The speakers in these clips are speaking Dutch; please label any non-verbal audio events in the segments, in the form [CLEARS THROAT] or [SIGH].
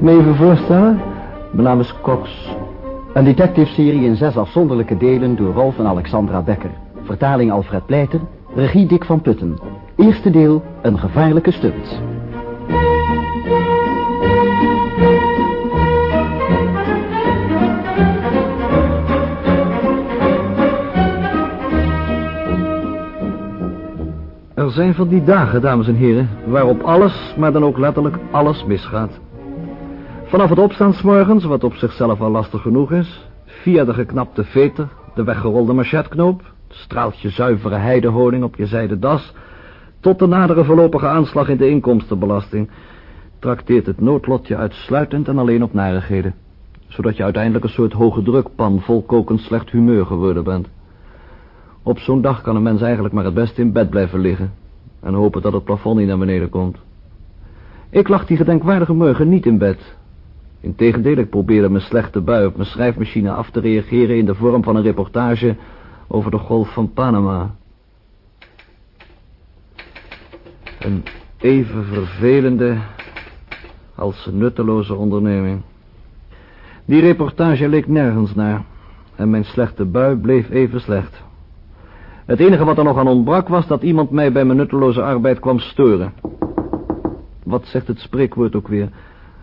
ik me even voorstellen? Mijn naam is Cox. Een detective-serie in zes afzonderlijke delen door Rolf en Alexandra Becker. Vertaling Alfred Pleiter, regie Dick van Putten. Eerste deel, een gevaarlijke stunt. Er zijn van die dagen, dames en heren, waarop alles, maar dan ook letterlijk alles misgaat. Vanaf het opstaan morgens, wat op zichzelf al lastig genoeg is, via de geknapte veter, de weggerolde machetknoop, het straaltje zuivere heidehoning op je zijden das, tot de nadere voorlopige aanslag in de inkomstenbelasting, trakteert het noodlot je uitsluitend en alleen op narigheden, zodat je uiteindelijk een soort hoge drukpan vol kokend slecht humeur geworden bent. Op zo'n dag kan een mens eigenlijk maar het beste in bed blijven liggen en hopen dat het plafond niet naar beneden komt. Ik lag die gedenkwaardige morgen niet in bed. Integendeel, ik probeerde mijn slechte bui op mijn schrijfmachine af te reageren in de vorm van een reportage over de golf van Panama. Een even vervelende als nutteloze onderneming. Die reportage leek nergens naar en mijn slechte bui bleef even slecht. Het enige wat er nog aan ontbrak was dat iemand mij bij mijn nutteloze arbeid kwam storen. Wat zegt het spreekwoord ook weer?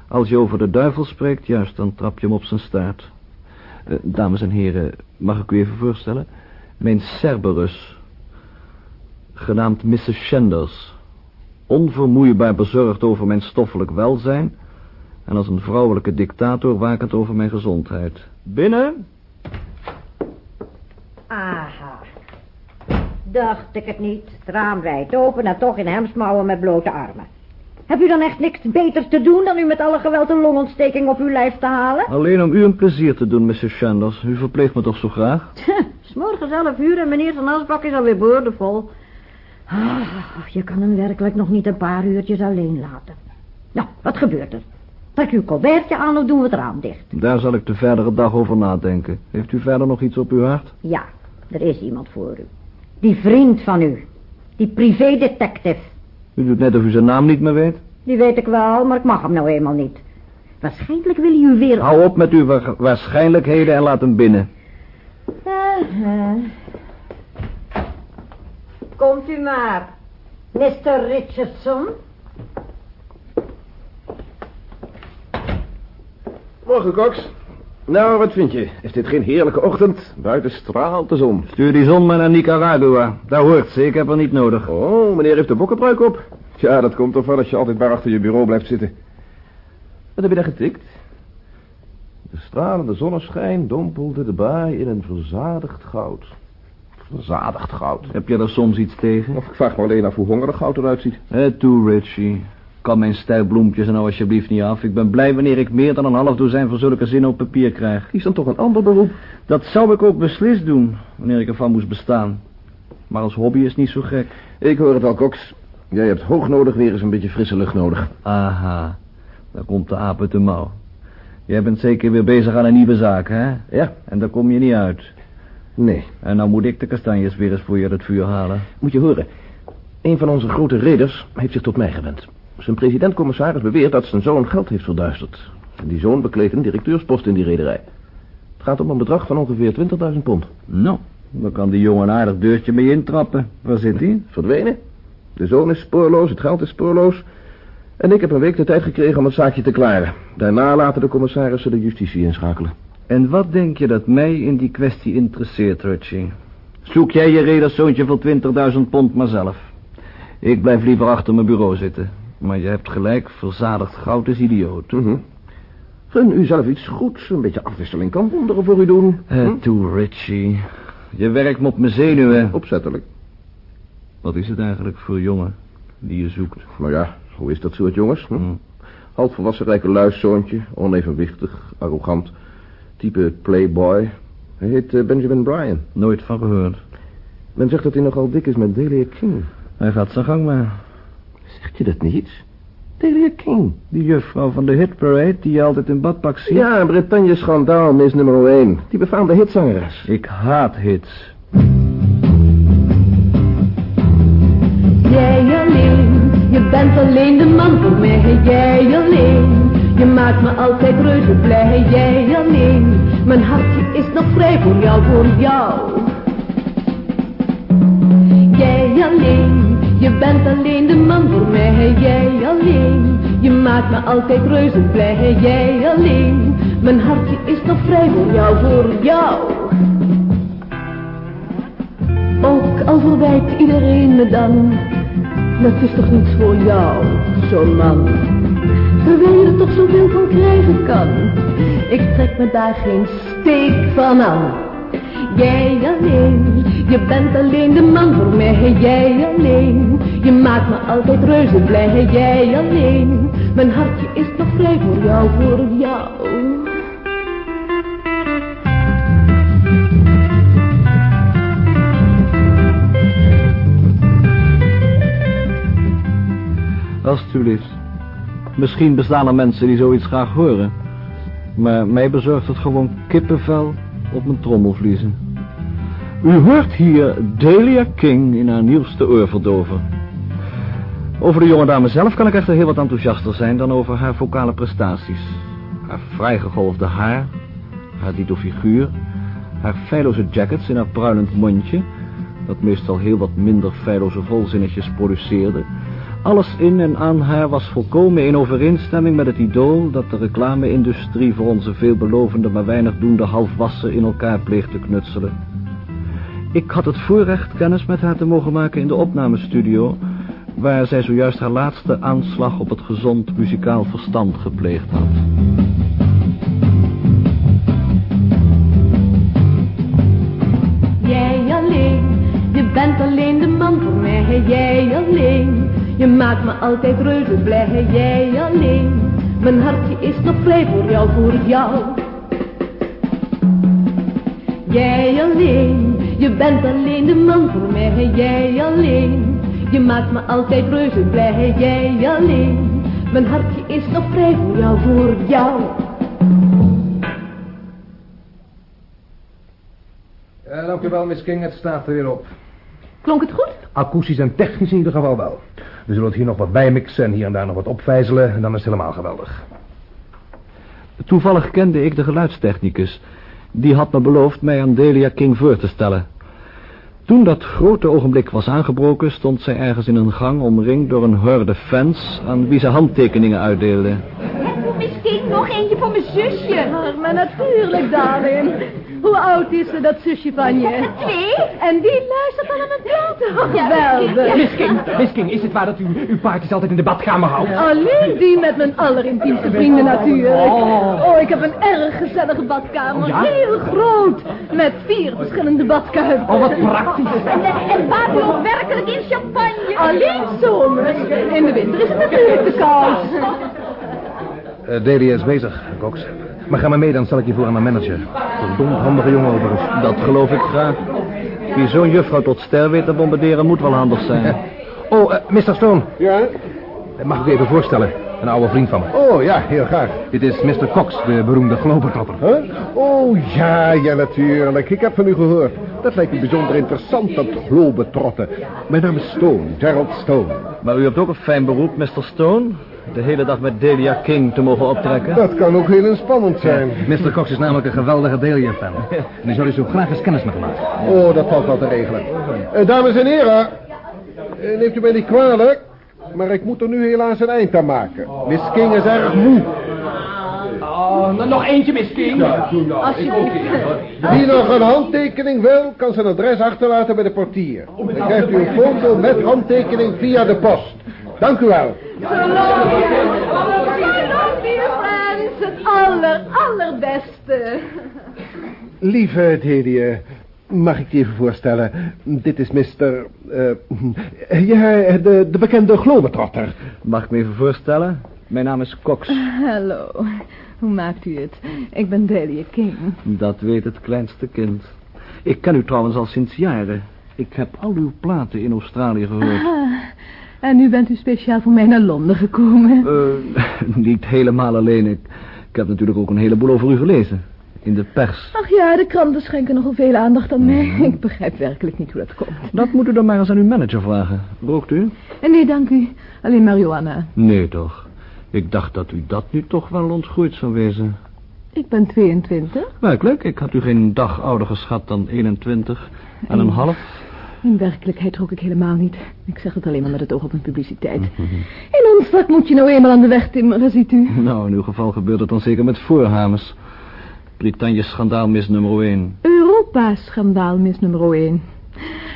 Als je over de duivel spreekt, juist, dan trap je hem op zijn staart. Uh, dames en heren, mag ik u even voorstellen? Mijn Cerberus, genaamd Mrs. Shenders, onvermoeibaar bezorgd over mijn stoffelijk welzijn en als een vrouwelijke dictator wakend over mijn gezondheid. Binnen? Aha. Dacht ik het niet. Het raam wijd open en toch in hemsmouwen met blote armen. Heb u dan echt niks beter te doen dan u met alle geweld een longontsteking op uw lijf te halen? Alleen om u een plezier te doen, Mrs. Sanders. U verpleegt me toch zo graag? S'morgens elf uur en meneer zijn asbak is alweer boordevol. Ah, je kan hem werkelijk nog niet een paar uurtjes alleen laten. Nou, wat gebeurt er? Trek uw colbertje aan of doen we het raam dicht? Daar zal ik de verdere dag over nadenken. Heeft u verder nog iets op uw hart? Ja, er is iemand voor u. Die vriend van u. Die privédetective. U doet net of u zijn naam niet meer weet. Die weet ik wel, maar ik mag hem nou eenmaal niet. Waarschijnlijk wil u weer... Hou op met uw wa waarschijnlijkheden en laat hem binnen. Uh -huh. Komt u maar, Mr. Richardson. Morgen, Cox. Nou, wat vind je? Is dit geen heerlijke ochtend? Buiten straalt de zon. Stuur die zon maar naar Nicaragua. Daar hoort ze, ik heb er niet nodig. Oh, meneer heeft de bokkenbruik op. Ja, dat komt wel als je altijd maar achter je bureau blijft zitten. Wat heb je daar getikt? De stralende zonneschijn dompelde de baai in een verzadigd goud. Verzadigd goud. Heb je er soms iets tegen? Of ik vraag me alleen af hoe hongerig goud eruit ziet. Eh, toe, Richie. Kan mijn stijlbloempjes nou alsjeblieft niet af. Ik ben blij wanneer ik meer dan een half dozijn van zulke zinnen op papier krijg. Kies dan toch een ander beroep? Dat zou ik ook beslist doen, wanneer ik ervan moest bestaan. Maar als hobby is niet zo gek. Ik hoor het al, Cox. Jij hebt hoog nodig weer eens een beetje frisse lucht nodig. Aha, daar komt de aap uit de mouw. Jij bent zeker weer bezig aan een nieuwe zaak, hè? Ja. En daar kom je niet uit. Nee. En nou moet ik de kastanjes weer eens voor je uit het vuur halen. Moet je horen. Een van onze grote reders heeft zich tot mij gewend. Zijn president-commissaris beweert dat zijn zoon geld heeft verduisterd. En die zoon bekleedt een directeurspost in die rederij. Het gaat om een bedrag van ongeveer 20.000 pond. Nou, dan kan die jongen een aardig deurtje mee intrappen. Waar zit hij? [LAUGHS] Verdwenen. De zoon is spoorloos, het geld is spoorloos. En ik heb een week de tijd gekregen om het zaakje te klaren. Daarna laten de commissarissen de justitie inschakelen. En wat denk je dat mij in die kwestie interesseert, Richie? Zoek jij je rederszoontje voor 20.000 pond maar zelf. Ik blijf liever achter mijn bureau zitten. Maar je hebt gelijk, verzadigd goud is idioot. Mm -hmm. Gun u zelf iets goeds, een beetje afwisseling kan wonderen voor u doen. Uh, hm? Toe, Richie. Je werkt me op mijn zenuwen. Opzettelijk. Wat is het eigenlijk voor jongen die je zoekt? Nou ja, hoe is dat soort jongens? Hm? Mm. Halfvolwassen rijke luiszoontje, onevenwichtig, arrogant. Type playboy. Hij heet uh, Benjamin Bryan. Nooit van gehoord. Men zegt dat hij nogal dik is met Delia King. Hij gaat zijn gang maar. Zegt je dat niet? Delia King. Die juffrouw van de hitparade die je altijd in badpak ziet? Ja, Bretagne schandaal, mis nummer 1. Die befaamde hitzangeres. Ik haat hits. Jij alleen, je bent alleen de man voor mij. Jij alleen, Je maakt me altijd reuze blij, jij alleen. Mijn hartje is nog vrij voor jou, voor jou. Jij alleen, je bent alleen de man voor mij, jij alleen. Je maakt me altijd reuze blij, jij alleen. Mijn hartje is nog vrij voor jou, voor jou. Ook al verwijt iedereen me dan, dat is toch niets voor jou, zo'n man. Terwijl je er toch zoveel van krijgen kan. Ik trek me daar geen steek van aan. Jij alleen, je bent alleen de man voor mij, jij alleen. Je maakt me altijd reuze blij, jij alleen. Mijn hartje is nog vrij voor jou, voor jou. Alsjeblieft. Misschien bestaan er mensen die zoiets graag horen. Maar mij bezorgt het gewoon kippenvel op mijn trommelvliezen. U hoort hier Delia King in haar nieuwste oorverdover. Over de jonge dame zelf kan ik echter heel wat enthousiaster zijn dan over haar vocale prestaties. Haar vrijgegolfde haar, haar dito figuur, haar feilloze jackets in haar pruilend mondje, dat meestal heel wat minder feilloze volzinnetjes produceerde, alles in en aan haar was volkomen in overeenstemming met het idool dat de reclame-industrie voor onze veelbelovende maar weinig doende halfwassen in elkaar pleegt te knutselen. Ik had het voorrecht kennis met haar te mogen maken in de opnamestudio, waar zij zojuist haar laatste aanslag op het gezond muzikaal verstand gepleegd had. Jij alleen, je bent alleen de man voor mij, jij alleen. Je maakt me altijd reuze blij, jij alleen. Mijn hartje is nog vrij voor jou, voor jou. Jij alleen, je bent alleen de man voor mij, jij alleen. Je maakt me altijd reuze blij, jij alleen. Mijn hartje is nog vrij voor jou, voor jou. Ja, dank u wel, Miss King. Het staat er weer op. Klonk het goed? Akoestisch en technisch in ieder geval wel. We zullen het hier nog wat bijmixen en hier en daar nog wat opvijzelen. En dan is het helemaal geweldig. Toevallig kende ik de geluidstechnicus. Die had me beloofd mij aan Delia King voor te stellen. Toen dat grote ogenblik was aangebroken... stond zij ergens in een gang omringd door een horde fans... aan wie ze handtekeningen uitdeelde. Misschien nog eentje voor mijn zusje. Maar natuurlijk, darling. Hoe oud is ze, dat zusje van je? Twee? En die luistert al aan mijn platen. Ja, Geweldig. Miss King, Miss King, is het waar dat u uw paardjes altijd in de badkamer houdt? Alleen die met mijn allerintiemste vrienden natuurlijk. Oh, ik heb een erg gezellige badkamer. Oh, ja? Heel groot. Met vier verschillende badkuipen. Oh, wat praktisch. En, en baat u ook werkelijk in champagne? Alleen zomers. In de winter is het natuurlijk te koud. Uh, Delia is bezig, Cox. Maar ga maar mee, dan stel ik je voor aan mijn manager. Verdomd handige jongen overigens. Dat geloof ik graag. Wie zo'n juffrouw tot ster weet te bombarderen moet wel handig zijn. [LAUGHS] Oh, eh, Mr. Stone. Ja? Eh, Mag ik u even voorstellen? Een oude vriend van me. Oh, ja, heel graag. Dit is Mr. Cox, de beroemde globetrotter. Huh? Oh, ja, ja, natuurlijk. Ik heb van u gehoord. Dat lijkt me bijzonder interessant, dat globetrotten. Mijn naam is Stone, Gerald Stone. Maar u hebt ook een fijn beroep, Mr. Stone. De hele dag met Delia King te mogen optrekken. Dat kan ook heel spannend zijn. Mr. Cox is namelijk een geweldige Delia-fan. En die zou u zo graag eens kennis met hem maken. Oh, dat valt wel te regelen. Eh, dames en heren, eh, neemt u mij niet kwalijk, maar ik moet er nu helaas een eind aan maken. Miss King is erg moe. Oh, nou, nog eentje, Miss King. Wie nog een handtekening wil, kan zijn adres achterlaten bij de portier. Dan krijgt u een foto met handtekening via de post. Dank u wel. friends. Het aller, allerbeste. Lieve Delia, mag ik je even voorstellen? Dit is Mr... eh, ja, de, de bekende globetrotter. Mag ik me even voorstellen? Mijn naam is Cox. Hallo. Hoe maakt u het? Ik ben Delia King. Dat weet het kleinste kind. Ik ken u trouwens al sinds jaren. Ik heb al uw platen in Australië gehoord. Ah, en nu bent u speciaal voor mij naar Londen gekomen. Eh, [LAUGHS] niet helemaal alleen. Ik, ik heb natuurlijk ook een heleboel over u gelezen. In de pers. Ach ja, de kranten schenken nogal veel aandacht aan mij. [LAUGHS] Ik begrijp werkelijk niet hoe dat komt. Dat moet u dan maar eens aan uw manager vragen. Rookt u? En nee, dank u. Alleen marihuana. Nee toch. Ik dacht dat u dat nu toch wel ontgroeid zou wezen. Ik ben 22. Werkelijk, ik had u geen dag ouder geschat dan 21 en een half. In werkelijkheid trok ik helemaal niet. Ik zeg het alleen maar met het oog op mijn publiciteit. [LAUGHS] In ons vak moet je nou eenmaal aan de weg timmeren, ziet u. [LAUGHS] Nou, in uw geval gebeurt het dan zeker met voorhamers. Brittannië schandaalmis nummer 1. Europa-schandaal, mis nummer 1.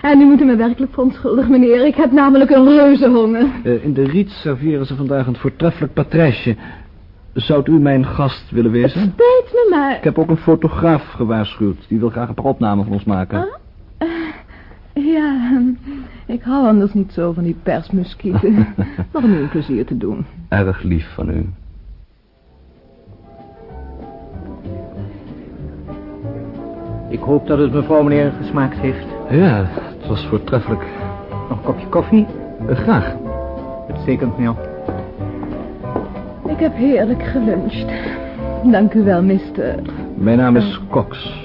En u moet me werkelijk verontschuldigen, meneer. Ik heb namelijk een reuzenhonger. Eh, in de Riet serveren ze vandaag een voortreffelijk patrijsje. Zou u mijn gast willen wezen? Spijt me, maar... Ik heb ook een fotograaf gewaarschuwd. Die wil graag een paar opnamen van ons maken. Ah, eh, ja, hm, ik hou anders niet zo van die persmuskieten. maar om u een plezier te doen. Erg lief van u. Ik hoop dat het mevrouw meneer gesmaakt heeft. Ja, het was voortreffelijk. Nog een kopje koffie? Eh, graag. Uitstekend, meneer. Ik heb heerlijk geluncht. Dank u wel, mister. Mijn naam is Cox.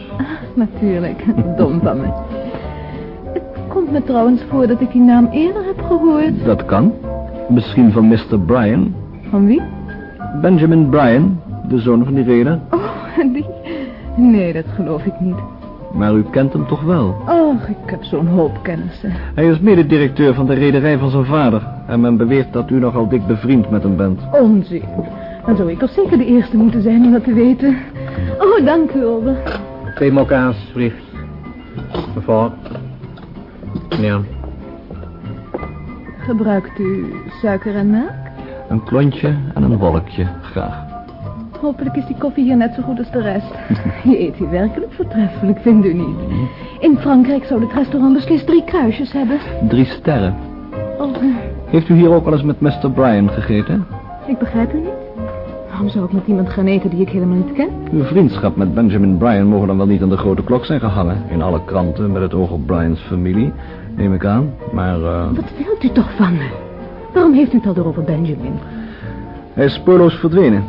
Natuurlijk, dom van me. Het komt me trouwens voor dat ik die naam eerder heb gehoord. Dat kan. Misschien van Mr. Bryan. Van wie? Benjamin Bryan, de zoon van die reder. Oh, [LAUGHS] die... Nee, dat geloof ik niet. Maar u kent hem toch wel? Och, ik heb zo'n hoop kennissen. Hij is mededirecteur van de rederij van zijn vader. En men beweert dat u nogal dik bevriend met hem bent. Onzin. Dan zou ik toch zeker de eerste moeten zijn om dat te weten. Oh, dank u, Olde. Twee mokka's, alsjeblieft. Mevrouw. Meneer. Gebruikt u suiker en melk? Een klontje en een wolkje, graag. Hopelijk is die koffie hier net zo goed als de rest. [LAUGHS] Je eet hier werkelijk voortreffelijk, vindt u niet? In Frankrijk zou het restaurant beslist drie kruisjes hebben. Drie sterren. Oh, Heeft u hier ook wel eens met Mr. Bryan gegeten? ik begrijp u niet. Waarom zou ik met iemand gaan eten die ik helemaal niet ken? Uw vriendschap met Benjamin Bryan mogen dan wel niet aan de grote klok zijn gehangen. In alle kranten met het oog op Bryans familie, neem ik aan. Maar eh, Wat wilt u toch van me? Waarom heeft u het al door over Benjamin? hij is spoorloos verdwenen.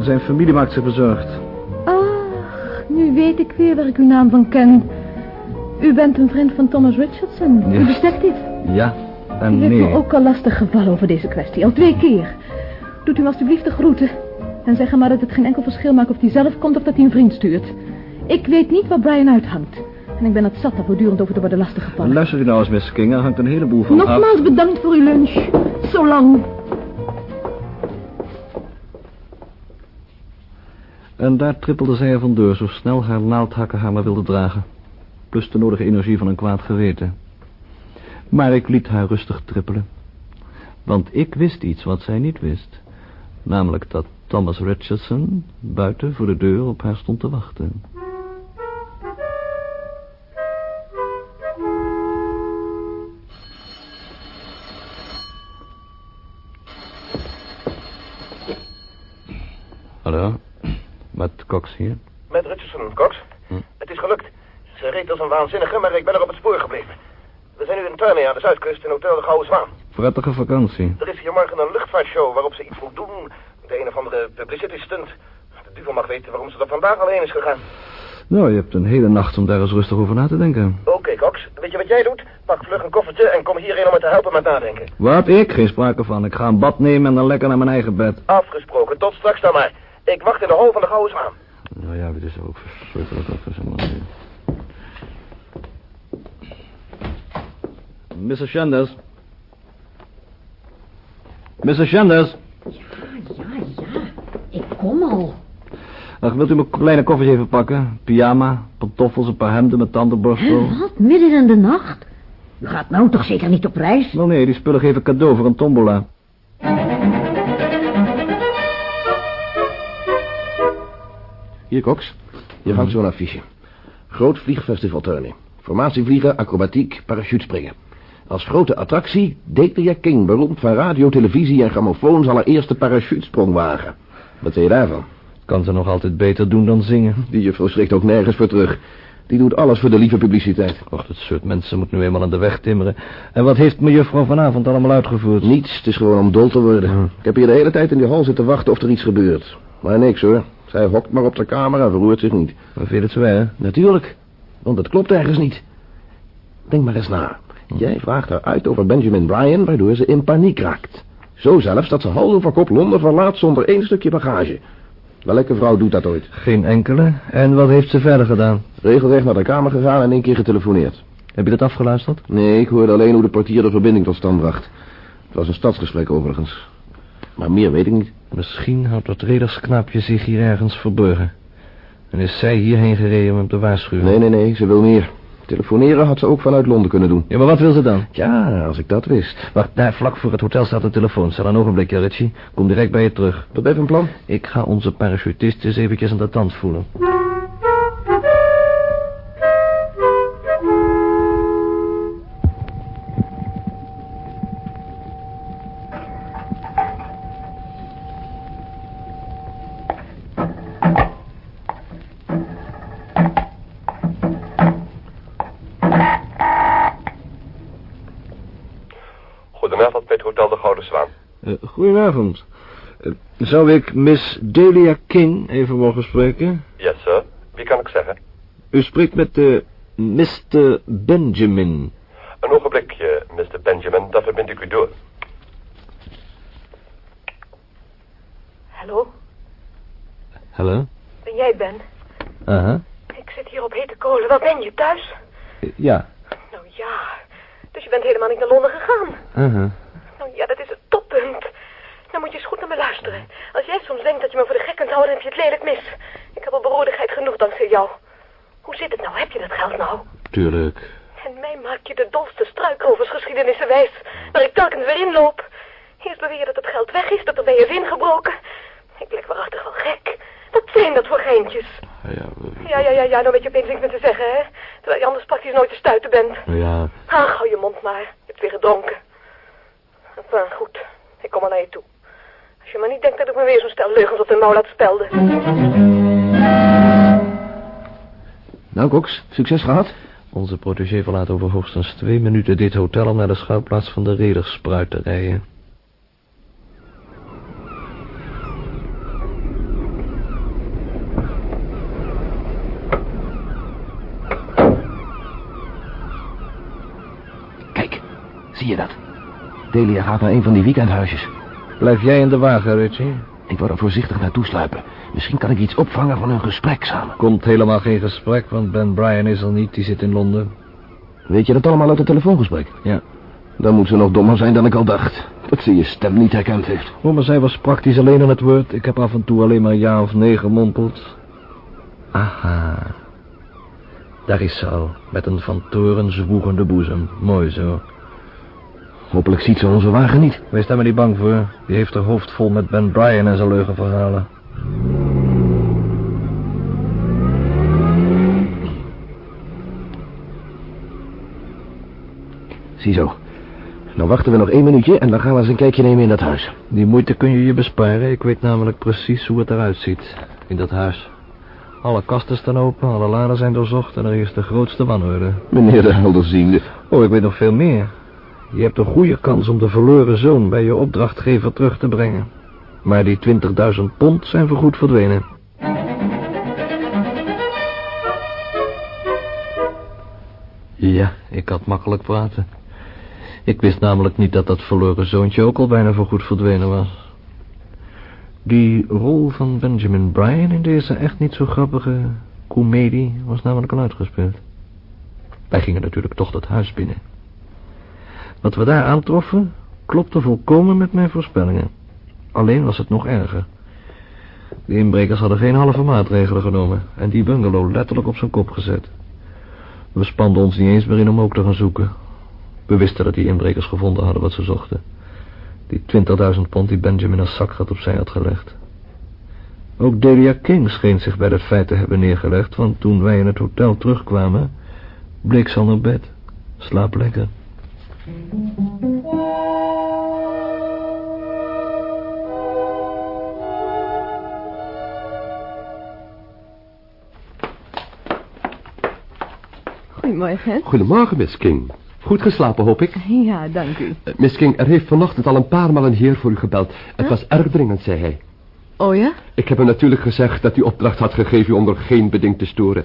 Zijn familie maakt zich bezorgd. Ach, nu weet ik weer waar ik uw naam van ken. U bent een vriend van Thomas Richardson, Ja. uw detective. Ja en U heeft nee. me ook al lastig gevallen over deze kwestie, al twee keer. Doet u hem alstublieft de groeten. En zeg hem maar dat het geen enkel verschil maakt of hij zelf komt of dat hij een vriend stuurt. Ik weet niet waar Brian uithangt. En ik ben het zat daar voortdurend over te worden lastiggevallen. Luister u nou eens, Miss King, er hangt een heleboel van af. Nogmaals bedankt voor uw lunch. Zo lang. En daar trippelde zij er vandoor, zo snel haar naaldhakken haar maar wilde dragen. Plus de nodige energie van een kwaad geweten. Maar ik liet haar rustig trippelen. Want ik wist iets wat zij niet wist. Namelijk dat Thomas Richardson buiten voor de deur op haar stond te wachten. Hallo, met Cox hier. Met Richardson, Cox. Hm. Het is gelukt. Ze reed als een waanzinnige, maar ik ben er op het spoor gebleven. We zijn nu in Turney aan de zuidkust in Hotel de Gouden Zwaan. Prettige vakantie. Er is hier morgen een luchtvaartshow waarop ze iets moet doen. De een of andere publicity stunt. De duvel mag weten waarom ze er vandaag alleen is gegaan. Nou, je hebt een hele nacht om daar eens rustig over na te denken. Oké, Cox. Weet je wat jij doet? Pak vlug een koffertje en kom hierheen om me te helpen met nadenken. Wat? Ik? Geen sprake van. Ik ga een bad nemen en dan lekker naar mijn eigen bed. Afgesproken. Tot straks dan maar. Ik wacht in de hol van de Gouden Zwaan. Nou ja, dit is ook verschrikkelijk. Dat is helemaal niet. Mr. Sanders. Mr. Sanders. Ja, ja, ik kom al. Ach, wilt u mijn kleine koffertje even pakken? Pyjama, pantoffels, een paar hemden met tandenborstel. Hè, wat? Midden in de nacht? U gaat nou toch zeker niet op reis? Wel nee, die spullen geven cadeau voor een tombola. Hier, Cox. Hier hangt zo'n affiche. Groot vliegfestival Turney. Formatievliegen, acrobatiek, parachutespringen. Als grote attractie Delia King, beroemd van radio, televisie en grammofoon, zal haar eerste parachutesprong wagen. Wat zei je daarvan? Kan ze nog altijd beter doen dan zingen. Die juffrouw schrikt ook nergens voor terug. Die doet alles voor de lieve publiciteit. Och, dat soort mensen moet nu eenmaal aan de weg timmeren. En wat heeft mejuffrouw vanavond allemaal uitgevoerd? Niets, het is gewoon om dol te worden. Ik heb hier de hele tijd in die hal zitten wachten of er iets gebeurt. Maar niks hoor. Zij hokt maar op de kamer en verroert zich niet. Wat vind je het zwaar? Natuurlijk, want het klopt ergens niet. Denk maar eens na. Jij vraagt haar uit over Benjamin Bryan, waardoor ze in paniek raakt. Zo zelfs dat ze hals over kop Londen verlaat zonder één stukje bagage. Welke vrouw doet dat ooit? Geen enkele. En wat heeft ze verder gedaan? Regelrecht naar de kamer gegaan en één keer getelefoneerd. Heb je dat afgeluisterd? Nee, ik hoorde alleen hoe de portier de verbinding tot stand bracht. Het was een stadsgesprek overigens. Maar meer weet ik niet. Misschien houdt dat redersknaapje zich hier ergens verborgen. En is zij hierheen gereden om hem te waarschuwen? Nee, nee, nee, ze wil meer. Telefoneren had ze ook vanuit Londen kunnen doen. Ja, maar wat wil ze dan? Ja, als ik dat wist. Wacht, daar vlak voor het hotel staat de telefoon. Stel een ogenblikje, Richie. Kom direct bij je terug. Wat even een plan? Ik ga onze parachutist eens eventjes aan de tand voelen. Hotel de Gouden Zwaan. Eh, goedenavond. Eh, zou ik Miss Delia King even mogen spreken? Yes, sir. Wie kan ik zeggen? U spreekt met de Mr. Benjamin. Een ogenblikje, Mr. Benjamin, dan verbind ik u door. Hallo, Hallo? ben jij Ben? Aha. Ik zit hier op hete kolen. Waar ben je, thuis? Eh, Ja. Nou ja, dus je bent helemaal niet naar Londen gegaan. Aha. Nou ja, dat is het toppunt. Nou moet je eens goed naar me luisteren. Als jij soms denkt dat je me voor de gek kunt houden, dan heb je het lelijk mis. Ik heb al beroerdigheid genoeg dankzij jou. Hoe zit het nou? Heb je dat geld nou? Tuurlijk. En mij maak je de dolste struikroversgeschiedenissen wijs, waar ik telkens weer inloop. Eerst beweer je dat het geld weg is, dat er bij je is ingebroken. Ik blijk waarachtig wel gek. Wat zijn dat voor geintjes? Ja, Ja, ja, ja, ja, nou weet je opeens niks meer te zeggen, hè? Terwijl je anders praktisch nooit te stuiten bent. ja. Ach, hou je mond maar. Je hebt weer gedronken. Enfin, goed. Ik kom al naar je toe. Als je maar niet denkt dat ik me weer zo'n stel leugens op de mouw laat spelden. Nou, Cox, succes gehad? Onze protégé verlaat over hoogstens twee minuten dit hotel om naar de schuilplaats van de Rederspruit te rijden. Kijk, zie je dat? Delia gaat naar een van die weekendhuisjes. Blijf jij in de wagen, Richie? Ik wou er voorzichtig naartoe sluipen. Misschien kan ik iets opvangen van hun gesprek samen. Komt helemaal geen gesprek, want Ben Bryan is er niet, die zit in Londen. Weet je dat allemaal uit het telefoongesprek? Ja. Dan moet ze nog dommer zijn dan ik al dacht. Dat ze je stem niet herkend heeft. Oh, maar zij was praktisch alleen aan het woord. Ik heb af en toe alleen maar ja of nee gemompeld. Aha. Daar is ze al, met een van toren zwoegende boezem. Mooi zo. Hopelijk ziet ze onze wagen niet. Wees daar maar niet bang voor. Die heeft haar hoofd vol met Ben Bryan en zijn leugenverhalen. Ziezo. Dan wachten we nog één minuutje en dan gaan we eens een kijkje nemen in dat huis. Die moeite kun je je besparen. Ik weet namelijk precies hoe het eruit ziet. In dat huis. Alle kasten staan open, alle laden zijn doorzocht en er is de grootste wanorde. Meneer de helderziende. Oh, ik weet nog veel meer. Je hebt een goede kans om de verloren zoon bij je opdrachtgever terug te brengen. Maar die 20.000 pond zijn voorgoed verdwenen. Ja, ik had makkelijk praten. Ik wist namelijk niet dat dat verloren zoontje ook al bijna voorgoed verdwenen was. Die rol van Benjamin Bryan in deze echt niet zo grappige komedie was namelijk al uitgespeeld. Wij gingen natuurlijk toch dat huis binnen. Wat we daar aantroffen, klopte volkomen met mijn voorspellingen. Alleen was het nog erger. De inbrekers hadden geen halve maatregelen genomen en die bungalow letterlijk op zijn kop gezet. We spanden ons niet eens meer in om ook te gaan zoeken. We wisten dat die inbrekers gevonden hadden wat ze zochten. Die 20.000 pond die Benjamin als zakgat opzij had gelegd. Ook Delia King scheen zich bij dat feit te hebben neergelegd, want toen wij in het hotel terugkwamen, bleek ze al naar bed. Slaap lekker. Goedemorgen. Goedemorgen, Miss King. Goed geslapen, hoop ik. Ja, dank u. Eh, Miss King, er heeft vanochtend al een paar maal een heer voor u gebeld. Het was erg dringend, zei hij. Oh ja? Ik heb hem natuurlijk gezegd dat u opdracht had gegeven u onder geen beding te storen.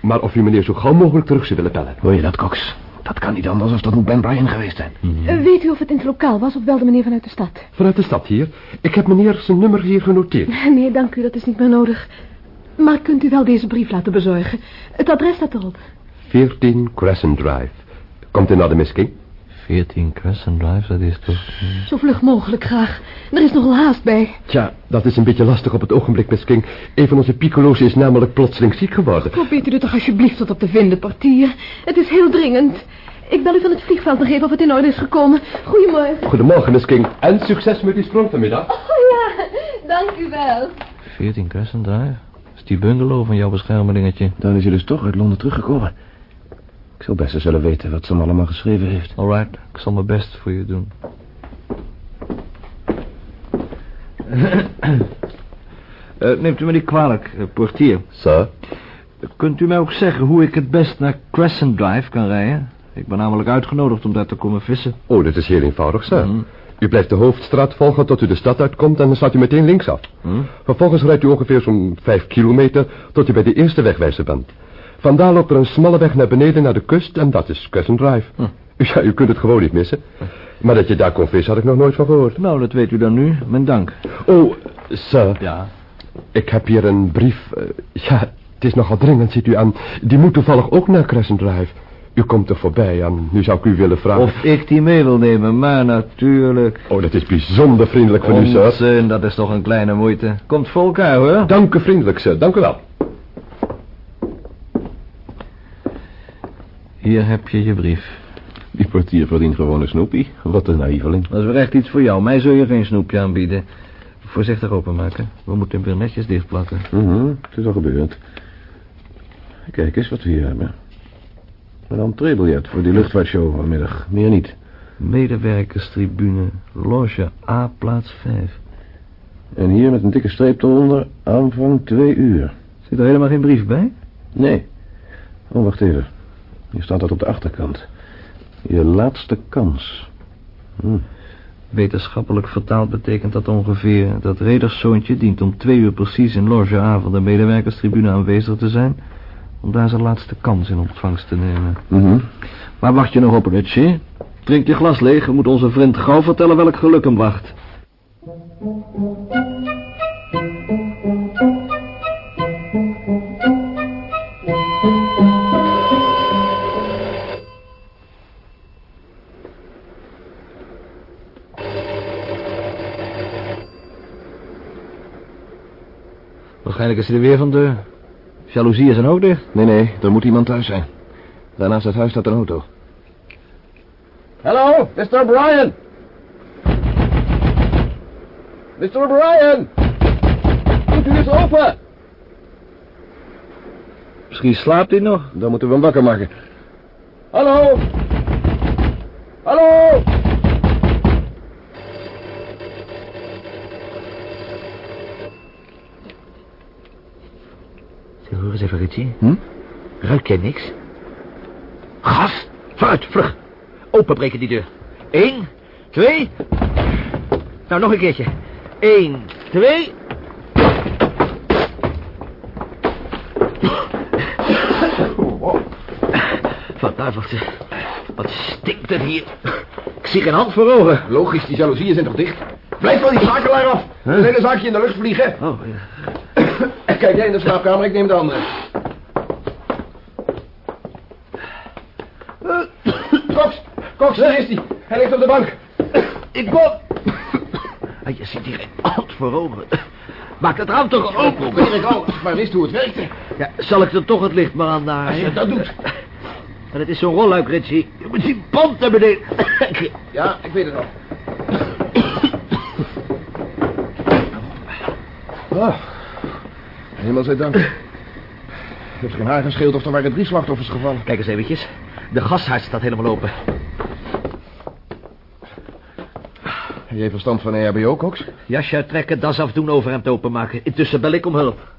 Maar of u meneer zo gauw mogelijk terug zou willen bellen. Hoor je dat, Cox? Dat kan niet anders, of dat moet Ben Bryan geweest zijn. Eh, weet u of het in het lokaal was of belde meneer vanuit de stad? Vanuit de stad hier. Ik heb meneer zijn nummer hier genoteerd. [LAUGHS] Nee, dank u, dat is niet meer nodig. Maar kunt u wel deze brief laten bezorgen? Het adres staat erop. 14 Crescent Drive. Komt u naar de misking? 14 Crescent Drive, dat is toch... Zo vlug mogelijk graag. Er is nogal haast bij. Tja, dat is een beetje lastig op het ogenblik, Miss King. Een van onze piccolo's is namelijk plotseling ziek geworden. Probeert u er toch alsjeblieft wat op te vinden, portier. Het is heel dringend. Ik bel u van het vliegveld nog even of het in orde is gekomen. Goedemorgen. Goedemorgen, Miss King. En succes met die sprong vanmiddag. Oh ja, dank u wel. 14 Crescent Drive? Is die bungalow van jouw beschermelingetje? Dan is hij dus toch uit Londen teruggekomen. Ik zou best eens willen weten wat ze hem allemaal geschreven heeft. Alright, ik zal mijn best voor je doen. [CLEARS THROAT] Eh, neemt u me niet kwalijk, eh, portier. Sir? Kunt u mij ook zeggen hoe ik het best naar Crescent Drive kan rijden? Ik ben namelijk uitgenodigd om daar te komen vissen. Oh, dat is heel eenvoudig, sir. Mhm. U blijft de hoofdstraat volgen tot u de stad uitkomt en dan slaat u meteen linksaf. Hm? Vervolgens rijdt u ongeveer zo'n vijf kilometer tot u bij de eerste wegwijzer bent. Vandaar loopt er een smalle weg naar beneden naar de kust en dat is Crescent Drive. Hm. [LAUGHS] Ja, u kunt het gewoon niet missen. Maar dat je daar kon vissen had ik nog nooit van gehoord. Nou, dat weet u dan nu. Mijn dank. Oh, sir. Ja. Ik heb hier een brief. eh, ja, het is nogal dringend, ziet u aan. Die moet toevallig ook naar Crescent Drive. U komt er voorbij en nu zou ik u willen vragen... Of ik die mee wil nemen, maar natuurlijk. Oh, dat is bijzonder vriendelijk van u, sir. Dat is toch een kleine moeite. Komt voor elkaar, hoor. Dank u vriendelijk, sir. Dank u wel. Hier heb je je brief. Die portier verdient gewoon een snoepie. Wat een naïveling. Dat is weer echt iets voor jou. Mij zul je geen snoepje aanbieden. Voorzichtig openmaken. We moeten hem weer netjes dichtplakken. Mhm, het is al gebeurd. Kijk eens wat we hier hebben. Een entreebiljet voor die luchtvaartshow vanmiddag. Meer niet. Medewerkerstribune, loge A, plaats 5. En hier met een dikke streep eronder, aanvang twee uur. Zit er helemaal geen brief bij? Nee. Oh, wacht even. Hier staat dat op de achterkant. Je laatste kans. Hm. Wetenschappelijk vertaald betekent dat ongeveer... dat rederszoontje dient om twee uur precies in loge A van de medewerkerstribune aanwezig te zijn... om daar zijn laatste kans in ontvangst te nemen. Mhm. Waar wacht je nog op, Ritchie? Drink je glas leeg en moet onze vriend gauw vertellen welk geluk hem wacht. Waarschijnlijk is hij er weer van de... Jaloezieën zijn ook dicht. Nee, nee, er moet iemand thuis zijn. Daarnaast het huis staat een auto. Hallo, Mr. O'Brien. Mr. O'Brien. Doet u eens open. Misschien slaapt hij nog. Dan moeten we hem wakker maken. Hallo. Hallo. Hoor eens even, Ritchie. Hm? Ruik jij niks? Gas! Vooruit, vlug! Openbreken die deur. Eén, twee... Nou, nog een keertje. Eén, twee... Wat duiveltje. Wat stinkt het hier. Ik zie geen hand voor ogen. Logisch, die jaloezieën zijn toch dicht? Blijf van die schakelaar af. Het hele zaakje in de lucht vliegen. Oh, ja. Kijk jij in de slaapkamer, ik neem de andere. Cox, Cox, daar is hij. Hij ligt op de bank. Ik kom. Je ziet hier geen hand voor ogen. Maak het raam toch open. Probeer ik al, maar wist hoe het werkte. Ja, zal ik er toch het licht maar aan daar? Als je dat doet. En het is zo'n rolluik, Ritchie. Je moet die band naar beneden. Ja, ik weet het al. Oh, helemaal zij dank. Het heeft geen haar gescheeld of er waren drie slachtoffers gevallen. Kijk eens eventjes. De gashuis staat helemaal open. Heb jij verstand van E EHBO, Cox? Jasje uittrekken, das afdoen, overhemd openmaken. Intussen bel ik om hulp.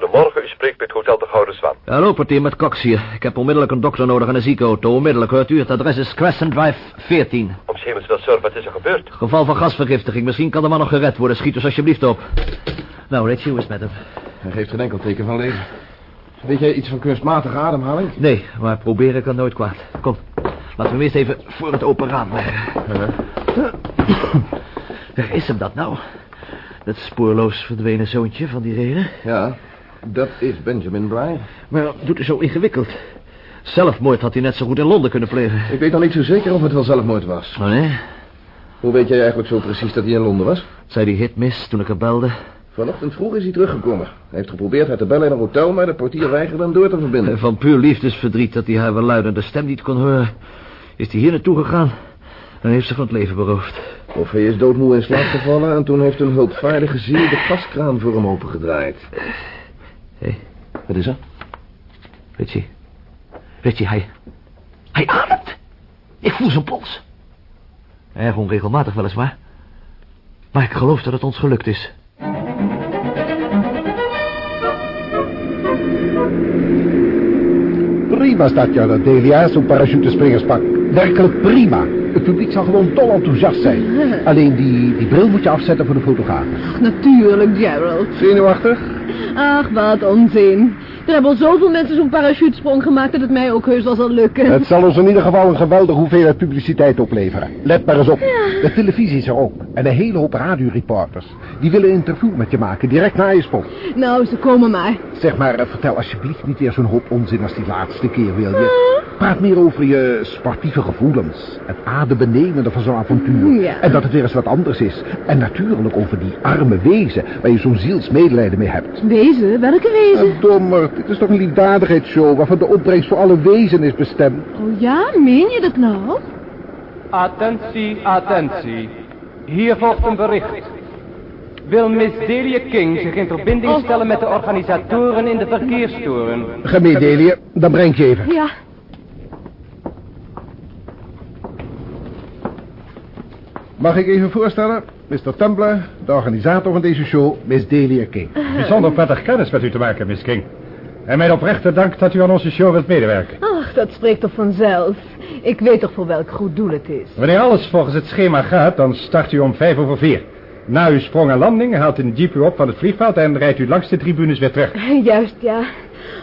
Goedemorgen, u spreekt bij het Hotel de Gouden Zwaan. Ja, Hallo, portier met Cox hier. Ik heb onmiddellijk een dokter nodig en een ziekenauto. Onmiddellijk, hoort u. Het adres is Crescent Drive 14. Om hemels wil, sir, wat is er gebeurd? Geval van gasvergiftiging. Misschien kan de man nog gered worden. Schiet dus alsjeblieft op. Nou, Richie, hoe is het met hem? Hij geeft geen enkel teken van leven. Weet jij iets van kunstmatige ademhaling? Nee, maar proberen kan nooit kwaad. Kom, laten we hem eerst even voor het open raam leggen. Waar is hem dat nou? Dat spoorloos verdwenen zoontje van die reden. Ja, dat is Benjamin Bly. Maar doet het zo ingewikkeld. Zelfmoord had hij net zo goed in Londen kunnen plegen. Ik weet nog niet zo zeker of het wel zelfmoord was. Oh nee? Hoe weet jij eigenlijk zo precies dat hij in Londen was? Zei die hit mis toen ik er belde. Vanochtend vroeg is hij teruggekomen. Hij heeft geprobeerd haar te bellen in een hotel, maar de portier weigerde hem door te verbinden. Van puur liefdesverdriet dat hij haar welluidende stem niet kon horen... is hij hier naartoe gegaan en heeft ze van het leven beroofd. Of hij is doodmoe in slaap gevallen en toen heeft een hulpvaardige ziel de gaskraan voor hem opengedraaid. Hé, hey, Wat is er? Richie. Richie, hij... Hij ademt. Ik voel zijn pols. Erg onregelmatig weliswaar. Maar ik geloof dat het ons gelukt is. Prima staat jou dat, Delia, zo'n parachutespringerspak. Werkelijk prima. Het publiek zal gewoon dol enthousiast zijn. [LAUGHS] Alleen die, die bril moet je afzetten voor de fotograaf. Natuurlijk, Gerald. Zenuwachtig? Ach, wat onzin. Er hebben al zoveel mensen zo'n parachutesprong gemaakt dat het mij ook heus wel zal lukken. Het zal ons in ieder geval een geweldige hoeveelheid publiciteit opleveren. Let maar eens op. De televisie is er ook. En een hele hoop radioreporters. Die willen een interview met je maken, direct na je spot. Nou, ze komen maar. Zeg maar, eh, vertel alsjeblieft niet weer zo'n hoop onzin als die laatste keer, wil je? Praat meer over je sportieve gevoelens. Het adembenemende van zo'n avontuur. Ja. En dat het weer eens wat anders is. En natuurlijk over die arme wezen waar je zo'n zielsmedelijden mee hebt. Wezen? Welke wezen? Uh, dommer, dit is toch een liefdadigheidsshow waarvan de opbrengst voor alle wezen is bestemd. Oh ja, meen je dat nou? Attentie, attentie. Hier volgt een bericht. Wil Miss Delia King zich in verbinding stellen met de organisatoren in de verkeerstoren? Ga mee, Delia. Dan breng ik je even. Ja. Mag ik even voorstellen? Mr. Tumbler, de organisator van deze show, Miss Delia King. Bijzonder prettig kennis met u te maken, Miss King. En mijn oprechte dank dat u aan onze show wilt medewerken. Ach, dat spreekt toch vanzelf. Ik weet toch voor welk goed doel het is. Wanneer alles volgens het schema gaat, dan start u om vijf over vier. Na uw sprong en landing haalt een jeep u op van het vliegveld en rijdt u langs de tribunes weer terug. [LAUGHS] Juist, ja.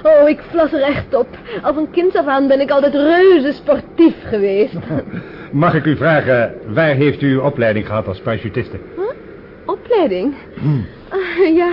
Oh, ik vlas er echt op. Al van kind af aan ben ik altijd reuze sportief geweest. [LAUGHS] [LAUGHS] Mag ik u vragen, waar heeft u uw opleiding gehad als parachutiste? Opleiding? Ah, ja,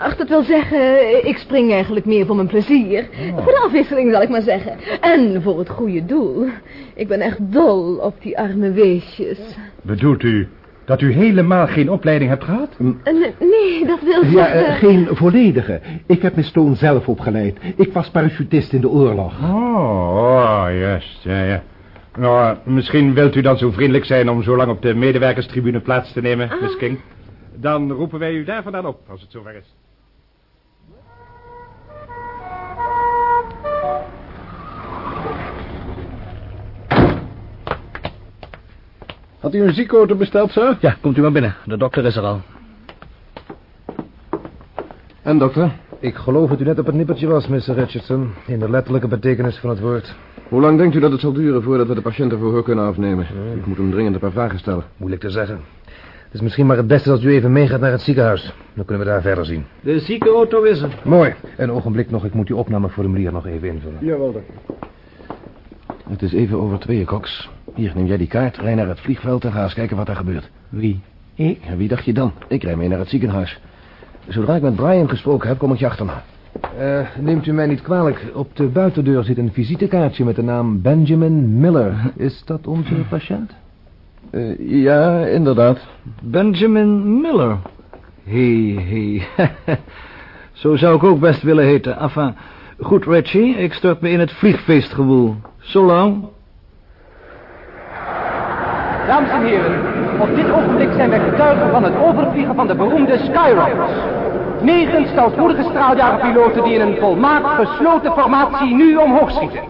ach, dat wil zeggen, ik spring eigenlijk meer voor mijn plezier. Voor de afwisseling, zal ik maar zeggen. En voor het goede doel. Ik ben echt dol op die arme weesjes. Bedoelt u dat u helemaal geen opleiding hebt gehad? Eh, nee, nee, dat wil Ja, zeggen... eh, geen volledige. Ik heb Miss Stone zelf opgeleid. Ik was parachutist in de oorlog. Oh, oh, juist, ja, ja. Nou, misschien wilt u dan zo vriendelijk zijn om zo lang op de medewerkerstribune plaats te nemen, Miss King. Dan roepen wij u daar vandaan op, als het zover is. Had u een ziekenauto besteld, sir? Ja, komt u maar binnen. De dokter is er al. En dokter, Ik geloof dat u net op het nippertje was, Mr. Richardson. In de letterlijke betekenis van het woord. hoe lang denkt u dat het zal duren voordat we de patiënt ervoor kunnen afnemen? Ik moet hem dringend een paar vragen stellen. Moeilijk te zeggen. Het is misschien maar het beste als u even meegaat naar het ziekenhuis. Dan kunnen we daar verder zien. De ziekenauto is er. Mooi. Een ogenblik nog. Ik moet die opnameformulier nog even invullen. Jawel, dokter. Het is even over tweeën, Cox. Hier, neem jij die kaart, rij naar het vliegveld en ga eens kijken wat er gebeurt. Wie? Ik? En wie dacht je dan? Ik rij mee naar het ziekenhuis. Zodra ik met Brian gesproken heb, kom ik je achterna. Eh, neemt u mij niet kwalijk. Op de buitendeur zit een visitekaartje met de naam Benjamin Miller. Is dat onze patiënt? Eh, ja, inderdaad. Benjamin Miller. Hé, hé. [LAUGHS] Zo zou ik ook best willen heten. Enfin, goed, Reggie. Ik stort me in het vliegfeestgewoel. Zo lang. Dames en heren, op dit ogenblik zijn wij getuigen van het overvliegen van de beroemde Skyrockers. Negen stoutmoedige straaljagerpiloten die in een volmaakt gesloten formatie nu omhoog schieten.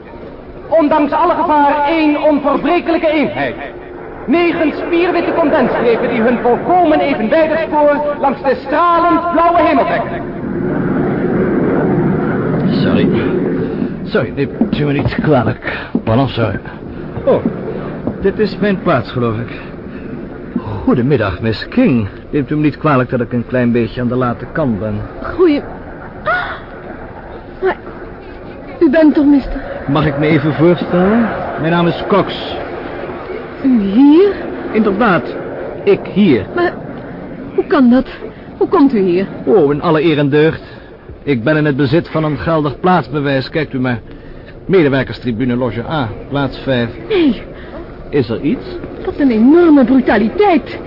Ondanks alle gevaar één onverbrekelijke eenheid. Negen spierwitte condensstrepen die hun volkomen evenwijdig spoor langs de stralend blauwe hemel trekken. Sorry. Sorry, neemt u me niet kwalijk. Pardon, sorry. Oh, dit is mijn plaats, geloof ik. Goedemiddag, Miss King. Neemt u me niet kwalijk dat ik een klein beetje aan de late kant ben. Goeie... Ah, maar u bent toch, mister? Mag ik me even voorstellen? Mijn naam is Cox. U hier? Inderdaad, ik hier. Maar hoe kan dat? Hoe komt u hier? Oh, in alle eer en deugd. Ik ben in het bezit van een geldig plaatsbewijs, kijkt u maar. Medewerkerstribune Loge A, plaats 5. Nee, Is er iets? wat een enorme brutaliteit.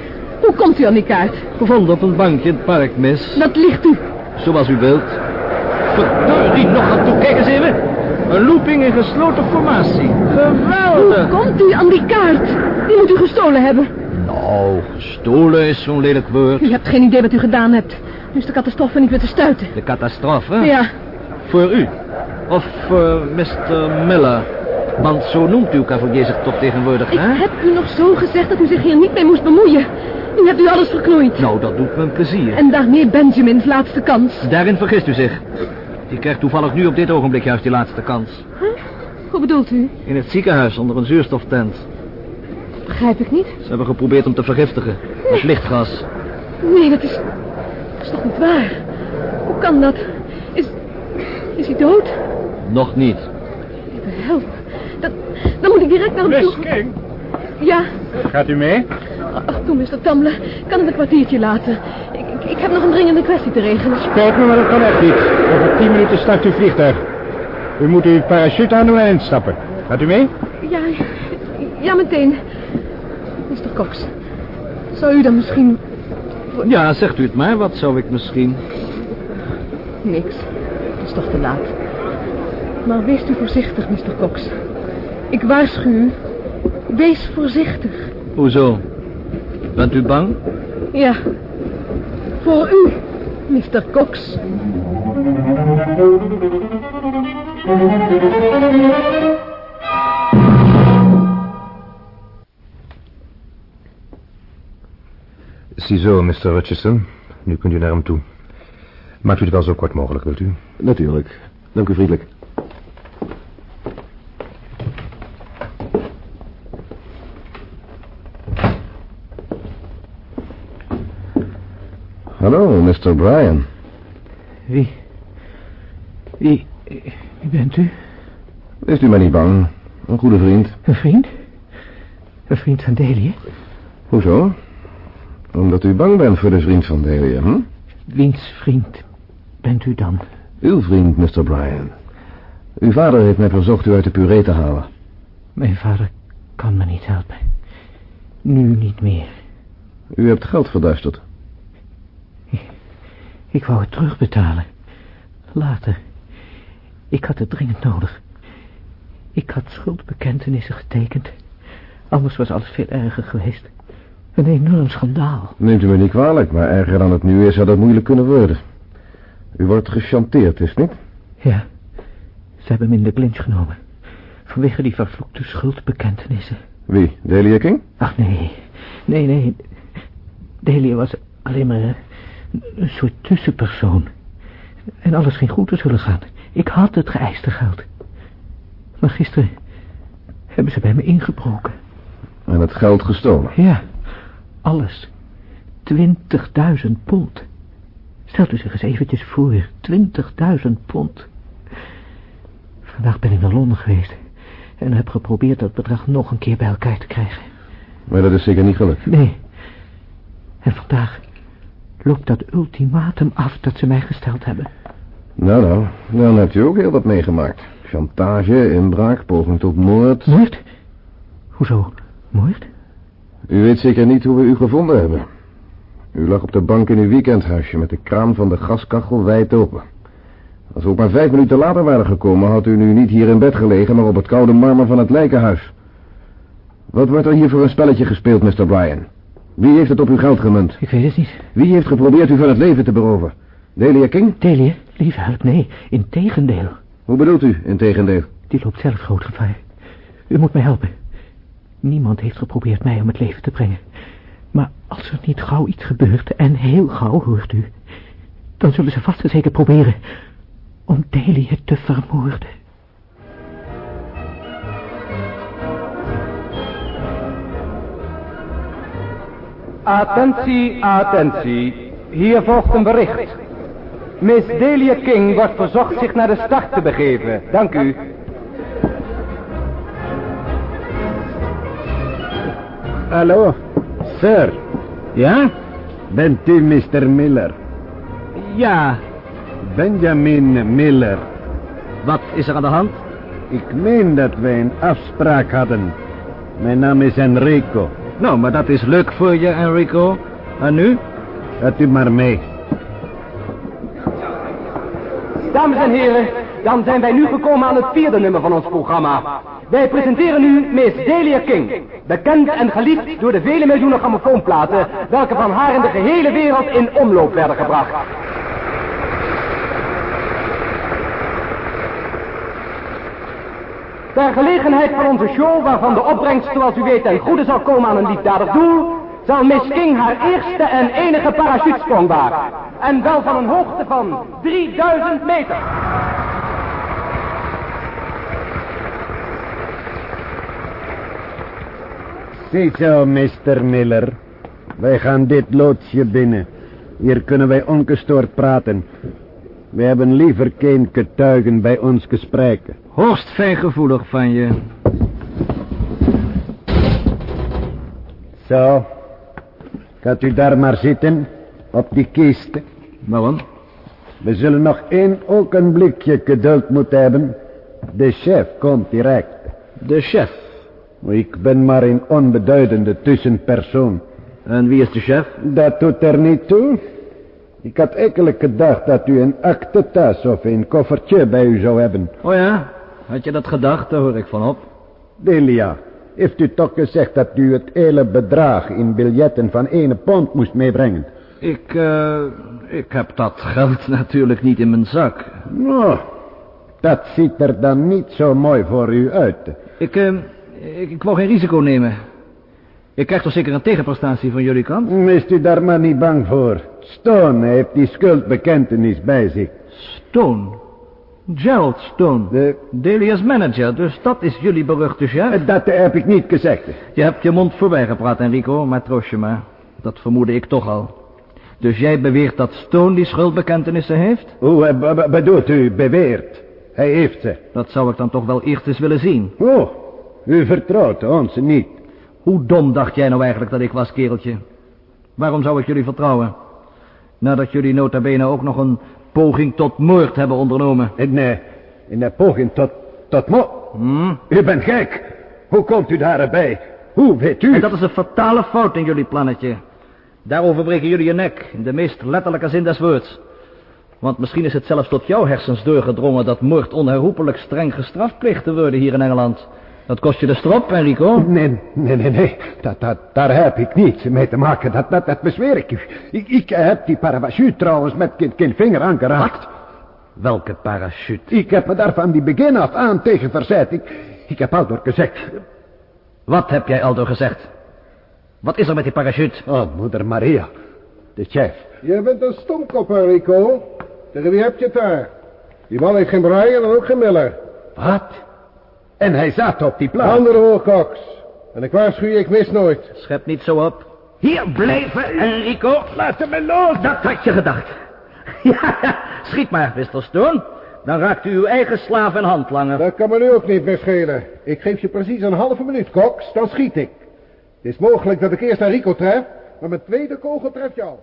Hoe komt u aan die kaart? Gevonden op een bankje in het park, miss. Dat ligt u. Zoals u wilt. Verdorie, nog aan toe. Kijk eens even. Een looping in gesloten formatie. Geweldig. Hoe komt u aan die kaart? Die moet u gestolen hebben. Nou, gestolen is zo'n lelijk woord. U hebt geen idee wat u gedaan hebt. Nu is de catastrofe niet meer te stuiten. De catastrofe? Ja, Voor u? Of voor Mr. Miller? Want zo noemt uw cavalier zich toch tegenwoordig, ik hè? heb u nog zo gezegd dat u zich hier niet mee moest bemoeien. Nu hebt u alles verknoeid. Nou, dat doet me een plezier. En daarmee Benjamin's laatste kans. Daarin vergist u zich. Die krijgt toevallig nu op dit ogenblik juist die laatste kans. Hoe bedoelt u? In het ziekenhuis onder een zuurstoftent. Begrijp ik niet. Ze hebben geprobeerd hem te vergiftigen. Met lichtgas. Nee, dat is... Dat is toch niet waar? Hoe kan dat? Is... Is hij dood? Nog niet. Lieve help. Dan, moet ik direct naar hem Miss toe. King, Ja. gaat u mee? Ach, toe, Mr. Tumbler. Kan het een kwartiertje laten? Ik, ik, ik heb nog een dringende kwestie te regelen. Spijt me, maar dat kan echt niet. Over tien minuten start uw vliegtuig. U moet uw parachute aandoen en instappen. Gaat u mee? Ja, ja, meteen. Mr. Cox. Zou u dan misschien... Ja, zegt u het maar. Wat zou ik misschien... Niks. Het is toch te laat. Maar wees u voorzichtig, Mr. Cox. Ik waarschuw u. Wees voorzichtig. Hoezo? Bent u bang? Ja. Voor u, Mr. Cox. Ziezo, Mr. Hutchison. Nu kunt u naar hem toe. Maakt u het wel zo kort mogelijk, wilt u? Natuurlijk. Dank u vriendelijk. Hallo, Mr. Bryan. Wie? Wie... Wie bent u? Wees u maar niet bang. Een goede vriend. Een vriend? Een vriend van Delia? Hoezo? Omdat u bang bent voor de vriend van Delia, hm? Wiens vriend bent u dan? Uw vriend, Mr. Bryan. Uw vader heeft mij verzocht u uit de puree te halen. Mijn vader kan me niet helpen. Nu niet meer. U hebt geld verduisterd. Ik wou het terugbetalen. Later. Ik had het dringend nodig. Ik had schuldbekentenissen getekend. Anders was alles veel erger geweest. Een enorm schandaal. Neemt u me niet kwalijk, maar erger dan het nu is zou dat moeilijk kunnen worden. U wordt gechanteerd, is het niet? Ja, ze hebben hem in de clinch genomen. Vanwege die vervloekte schuldbekentenissen. Wie, Delia King? Ach nee, nee, nee. Delia was alleen maar een, soort tussenpersoon. En alles ging goed te zullen gaan. Ik had het geëiste geld. Maar gisteren hebben ze bij me ingebroken. En het geld gestolen? Ja, alles. 20.000 pond. Stelt u zich eens eventjes voor, 20.000 pond. Vandaag ben ik naar Londen geweest en heb geprobeerd dat bedrag nog een keer bij elkaar te krijgen. Maar dat is zeker niet gelukt. Nee. En vandaag loopt dat ultimatum af dat ze mij gesteld hebben. Nou, nou, dan hebt u ook heel wat meegemaakt. Chantage, inbraak, poging tot moord. Moord? Hoezo, moord? U weet zeker niet hoe we u gevonden hebben. U lag op de bank in uw weekendhuisje met de kraan van de gaskachel wijd open. Als we ook maar vijf minuten later waren gekomen, had u nu niet hier in bed gelegen, maar op het koude marmer van het lijkenhuis. Wat wordt er hier voor een spelletje gespeeld, Mr. Bryan? Wie heeft het op uw geld gemunt? Ik weet het niet. Wie heeft geprobeerd u van het leven te beroven? Delia King? Delia, lieve help, nee, in tegendeel. Hoe bedoelt u, in tegendeel? Die loopt zelf groot gevaar. U moet mij helpen. Niemand heeft geprobeerd mij om het leven te brengen. Maar als er niet gauw iets gebeurt, en heel gauw, hoort u... dan zullen ze vast en zeker proberen om Delia te vermoorden. Attentie, attentie. Hier volgt een bericht. Miss Delia King wordt verzocht zich naar de start te begeven. Dank u. Hallo, sir. Ja? Bent u Mr. Miller? Ja. Benjamin Miller. Wat is er aan de hand? Ik meen dat wij een afspraak hadden. Mijn naam is Enrico. Nou, maar dat is leuk voor je, Enrico. En nu? Gaat u maar mee. Dames en heren, dan zijn wij nu gekomen aan het vierde nummer van ons programma. Wij presenteren nu Miss Delia King. Bekend en geliefd door de vele miljoenen grammofoonplaten... welke van haar in de gehele wereld in omloop werden gebracht. Ter gelegenheid van onze show, waarvan de opbrengst, zoals u weet, ten goede zal komen aan een liefdadig doel, zal Miss King haar eerste en enige parachutesprong wagen. En wel van een hoogte van 3000 meter. Ziezo, Mr. Miller. Wij gaan dit loodsje binnen. Hier kunnen wij ongestoord praten. We hebben liever geen getuigen bij ons gesprekken. Hoogst fijngevoelig van je. Zo. Gaat u daar maar zitten, op die kist. Waarom? We zullen nog één ogenblikje geduld moeten hebben. De chef komt direct. De chef? Ik ben maar een onbeduidende tussenpersoon. En wie is de chef? Dat doet er niet toe. Ik had eigenlijk gedacht dat u een aktentas of een koffertje bij u zou hebben. Oh ja? Had je dat gedacht? Daar hoor ik van op. Delia, heeft u toch gezegd dat u het hele bedrag in biljetten van ene pond moest meebrengen? Ik, eh, ik heb dat geld [LAUGHS] natuurlijk niet in mijn zak. Nou, dat ziet er dan niet zo mooi voor u uit. Ik, eh, ik, ik wou geen risico nemen. Ik krijg toch zeker een tegenprestatie van jullie kant? Is u daar maar niet bang voor. Stone heeft die schuldbekentenis bij zich. Stone? Gerald Stone. De Delia's manager, dus dat is jullie beruchte chef? Dat heb ik niet gezegd. Je hebt je mond voorbij gepraat, Enrico, maar troost je maar. Dat vermoedde ik toch al. Dus jij beweert dat Stone die schuldbekentenissen heeft? Hoe uh, bedoelt u beweert? Hij heeft ze. Dat zou ik dan toch wel eerst eens willen zien. Oh, u vertrouwt ons niet. Hoe dom dacht jij nou eigenlijk dat ik was, kereltje? Waarom zou ik jullie vertrouwen? Nadat jullie nota bene ook nog een poging tot moord hebben ondernomen. In, in een poging tot, tot moord? Hmm? U bent gek. Hoe komt u daarbij? Hoe weet u? En dat is een fatale fout in jullie plannetje. Daarover breken jullie je nek, in de meest letterlijke zin des woords. Want misschien is het zelfs tot jouw hersens doorgedrongen dat moord onherroepelijk streng gestraft plicht te worden hier in Engeland. Dat kost je de strop, Enrico? Nee, nee, nee, nee. Dat, dat, daar heb ik niets mee te maken. Dat, dat, dat bezweer ik u. Ik, ik heb die parachute trouwens met geen, geen vinger aangeraakt. Wat? Welke parachute? Ik heb me daar van die begin af aan tegen verzet. Ik, ik heb Aldo gezegd. Wat heb jij Aldo gezegd? Wat is er met die parachute? Oh, moeder Maria. De chef. Je bent een stomkop, Enrico. Tegen wie heb je het daar? Die man heeft geen Brian en ook geen Miller. Wat? En hij zat op die plaats. Andere hoorkoks. En ik waarschuw je, ik mis nooit. Schep niet zo op. Hier blijven, Enrico. Laat me los. Dat had je gedacht. [LAUGHS] Ja, ja, schiet maar, Mr. Stone. Dan raakt u uw eigen slaaf in handlanger. Dat kan me nu ook niet meer schelen. Ik geef je precies een halve minuut, Cox. Dan schiet ik. Het is mogelijk dat ik eerst Enrico tref, maar mijn tweede kogel treft jou.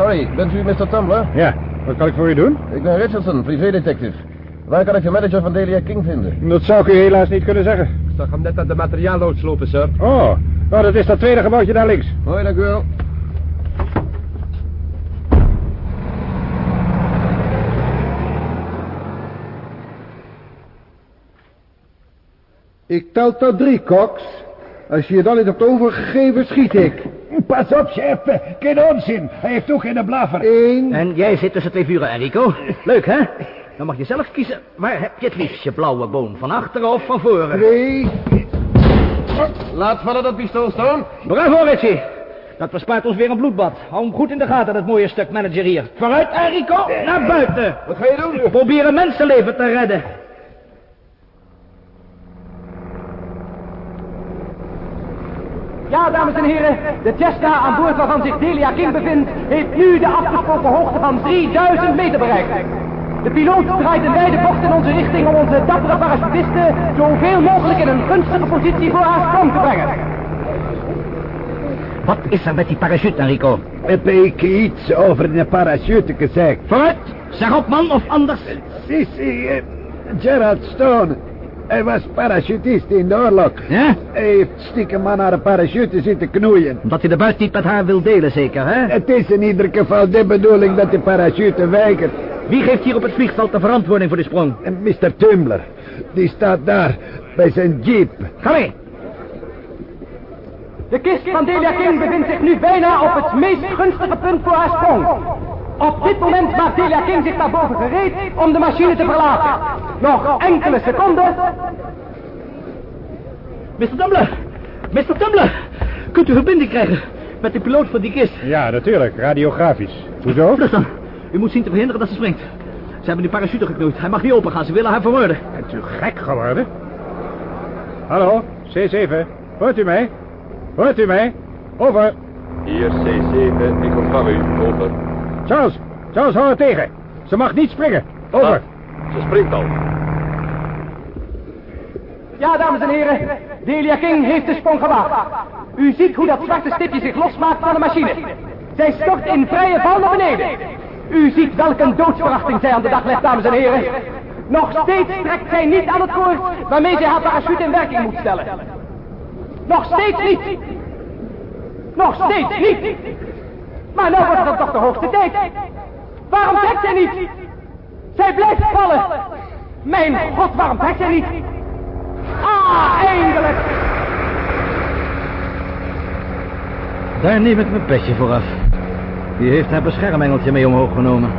Sorry, bent u Mr. Tumbler? Ja, wat kan ik voor u doen? Ik ben Richardson, privédetective. Waar kan ik de manager van Delia King vinden? Dat zou ik u helaas niet kunnen zeggen. Ik zag hem net aan de materiaalloods lopen, sir. Oh, nou, dat is dat tweede gebouwtje daar links. Hoi, dank u wel. Ik tel tot drie, Cox. Als je je dan niet hebt overgegeven, schiet ik. [LAUGHS] Pas op, chef. Geen onzin. Hij heeft ook geen blaver. Eén. En jij zit tussen twee vuren, Enrico. Leuk, hè? Dan mag je zelf kiezen. Waar heb je het liefst, je blauwe boon? Van achteren of van voren? Twee. Laat vallen dat pistool, Stone. Bravo, Richie. Dat bespaart ons weer een bloedbad. Hou hem goed in de gaten, dat mooie stuk manager hier. Vooruit, Enrico. Naar buiten. Wat ga je doen? Probeer een mensenleven te redden. Ja, dames en heren, de Cessna aan boord waarvan zich Delia King bevindt, heeft nu de afgesproken hoogte van 3000 meter bereikt. De piloot draait een wijde bocht in onze richting om onze dappere parachutisten zoveel mogelijk in een gunstige positie voor haar sprong te brengen. Wat is er met die parachute, Enrico? Heb ik iets over de parachute gezegd? Vooruit! Zeg op, man, of anders... Sissi, eh, Gerald Stone. Hij was parachutist in de oorlog. Ja? Hij heeft stiekem aan haar parachute zitten knoeien. Omdat hij de buit niet met haar wil delen, zeker, hè? Het is in ieder geval de bedoeling dat de parachute weigert. Wie geeft hier op het vliegveld de verantwoording voor de sprong? En Mr. Tumbler. Die staat daar, bij zijn jeep. Ga mee! De kist van Delia King bevindt zich nu bijna op het meest gunstige punt voor haar sprong. Op dit moment maakt Delia King zich naar boven gereed om de machine te verlaten. Nog enkele seconden. Mr. Tumbler! Mr. Tumbler! Kunt u verbinding krijgen met de piloot van die kist? Ja, natuurlijk. Radiografisch. Hoezo? Vlug dan. U moet zien te verhinderen dat ze springt. Ze hebben die parachute geknoeid. Hij mag niet opengaan. Ze willen haar vermoorden. Bent u gek geworden? Hallo, C7. Hoort u mij? Hoort u mij? Over. Hier C7, ik ontvang u. Over. Charles, Charles, hou haar tegen. Ze mag niet springen. Over. Ah, ze springt al. Ja, dames en heren, Delia King heeft de sprong gewaagd. U ziet hoe dat zwarte stipje zich losmaakt van de machine. Zij stort in vrije val naar beneden. U ziet welke een doodsverachting zij aan de dag legt, dames en heren. Nog steeds trekt zij niet aan het koord waarmee zij haar parachute in werking moet stellen. Nog steeds niet. Nog steeds niet. Maar nou wordt het dan toch de hoogste tijd. Waarom trekt zij niet? Zij blijft vallen. Mijn god, waarom trekt zij niet? Ah, eindelijk. Daar neem ik mijn petje voor af. Wie heeft haar beschermengeltje mee omhoog genomen?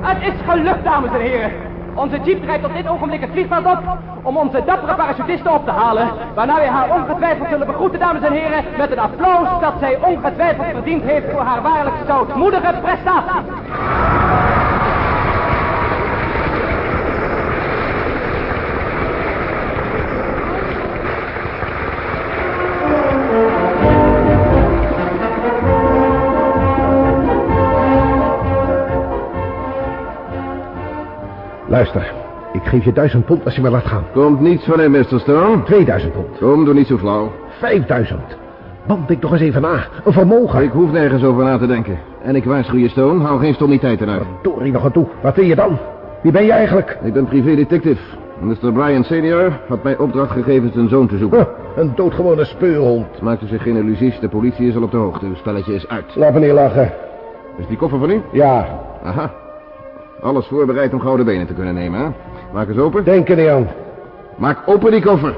Het is gelukt, dames en heren. Onze jeep rijdt op dit ogenblik het vliegveld op om onze dappere parachutisten op te halen. Waarna wij haar ongetwijfeld zullen begroeten, dames en heren, met een applaus dat zij ongetwijfeld verdiend heeft voor haar waarlijk stoutmoedige prestatie. Luister, ik geef je duizend pond als je me laat gaan. Komt niets van hem, Mr. Stone. 2000 pond. Kom, doe niet zo flauw. 5000. Band ik nog eens even na. Een vermogen. Ik hoef nergens over na te denken. En ik waarschuw je, Stone, hou geen stommiteiten uit. Dorie nog aan toe. Wat wil je dan? Wie ben je eigenlijk? Ik ben privédetective. Mr. Bryan senior had mij opdracht gegeven zijn zoon te zoeken. Huh, een doodgewone speurhond. Maakt u zich geen illusies, de politie is al op de hoogte. Uw spelletje is uit. Laat me niet lachen. Is die koffer van u? Ja. Aha. Alles voorbereid om gouden benen te kunnen nemen, hè? Maak eens open. Denk er niet aan. Maak open die koffer.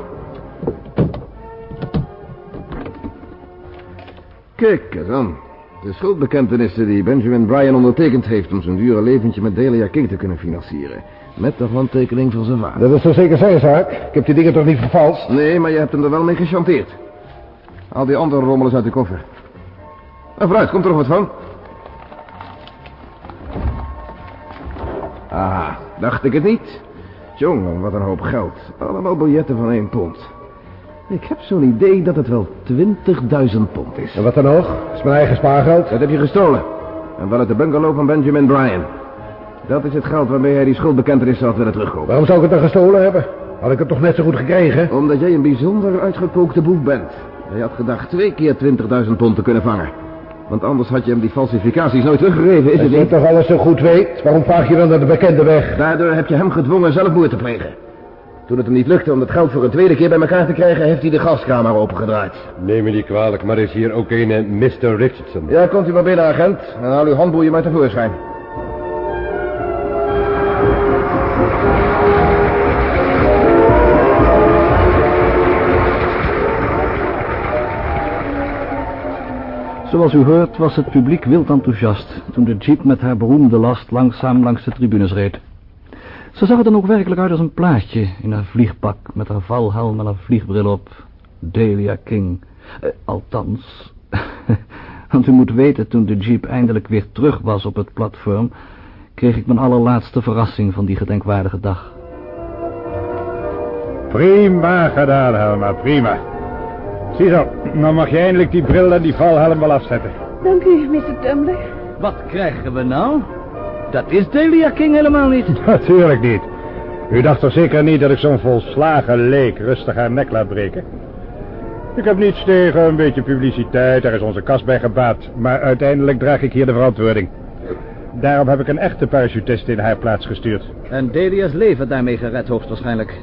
Kijk eens aan. De schuldbekentenissen die Benjamin Bryan ondertekend heeft... om zijn dure leventje met Delia King te kunnen financieren. Met de handtekening van zijn vader. Dat is toch zeker zijn zaak? Ik heb die dingen toch niet vervalst? Nee, maar je hebt hem er wel mee gechanteerd. Al die andere rommel is uit de koffer. En vooruit, komt er nog wat van? Ah, dacht ik het niet. Jongen, wat een hoop geld. Allemaal biljetten van één pond. Ik heb zo'n idee dat het wel 20.000 pond is. En wat dan nog? is mijn eigen spaargeld. Dat heb je gestolen. En wel uit de bungalow van Benjamin Bryan. Dat is het geld waarmee hij die schuldbekentenissen had willen terugkomen. Waarom zou ik het dan gestolen hebben? Had ik het toch net zo goed gekregen? Omdat jij een bijzonder uitgekookte boef bent. Hij had gedacht twee keer 20.000 pond te kunnen vangen. Want anders had je hem die falsificaties nooit teruggegeven, is Als het je niet? toch alles zo goed weet, waarom vraag je dan naar de bekende weg? Daardoor heb je hem gedwongen zelfmoord te plegen. Toen het hem niet lukte om het geld voor een tweede keer bij elkaar te krijgen... heeft hij de gaskamer opengedraaid. Neem me niet kwalijk, maar er is hier ook een eh, Mr. Richardson. Ja, komt u maar binnen, agent. En haal uw handboeien maar tevoorschijn. Zoals u hoort was het publiek wild enthousiast toen de jeep met haar beroemde last langzaam langs de tribunes reed. Ze zag er dan ook werkelijk uit als een plaatje in haar vliegpak met haar valhelm en haar vliegbril op. Delia King. Eh, althans. [LAUGHS] Want u moet weten, toen de jeep eindelijk weer terug was op het platform... kreeg ik mijn allerlaatste verrassing van die gedenkwaardige dag. Prima gedaan, Helma, prima. Ziezo, nou mag je eindelijk die bril en die valhelm wel afzetten. Dank u, Mr. Tumbler. Wat krijgen we nou? Dat is Delia King helemaal niet. [LAUGHS] Natuurlijk niet. U dacht toch zeker niet dat ik zo'n volslagen leek rustig haar nek laat breken? Ik heb niets tegen een beetje publiciteit, daar is onze kast bij gebaat. Maar uiteindelijk draag ik hier de verantwoording. Daarom heb ik een echte parachutist in haar plaats gestuurd. En Delia's leven daarmee gered hoogstwaarschijnlijk.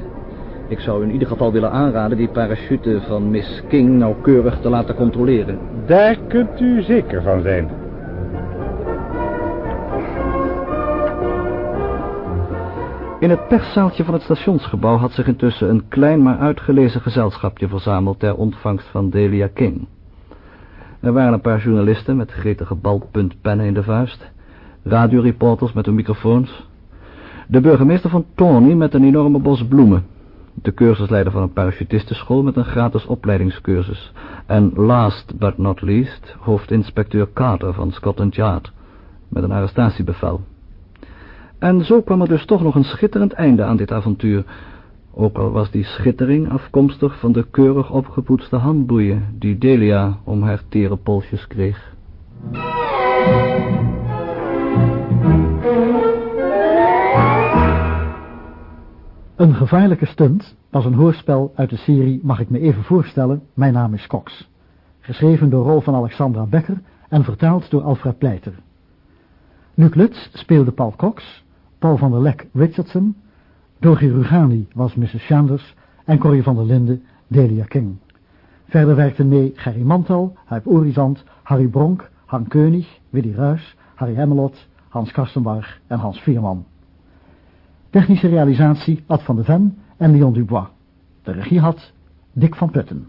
Ik zou u in ieder geval willen aanraden die parachute van Miss King nauwkeurig te laten controleren. Daar kunt u zeker van zijn. In het perszaaltje van het stationsgebouw had zich intussen een klein maar uitgelezen gezelschapje verzameld ter ontvangst van Delia King. Er waren een paar journalisten met gretige balpuntpennen in de vuist, radioreporters met hun microfoons, de burgemeester van Tawny met een enorme bos bloemen, de cursusleider van een parachutistenschool met een gratis opleidingscursus en last but not least hoofdinspecteur Carter van Scotland Yard met een arrestatiebevel. En zo kwam er dus toch nog een schitterend einde aan dit avontuur. Ook al was die schittering afkomstig van de keurig opgepoetste handboeien... die Delia om haar tere polsjes kreeg. Een gevaarlijke stunt was een hoorspel uit de serie Mag ik me even voorstellen, Mijn naam is Cox. Geschreven door rol van Alexandra Becker en vertaald door Alfred Pleiter. Luc Lutz speelde Paul Cox, Paul van der Lek Richardson, Dorgi Rugani was Mrs. Chanders en Corrie van der Linde Delia King. Verder werkten mee Gerry Mantel, Huip Orizant, Harry Bronk, Han Keunig, Willy Ruys, Harry Hemmelot, Hans Kastenbarg en Hans Vierman. Technische realisatie Ad van de Ven en Leon Dubois. De regie had Dick van Putten.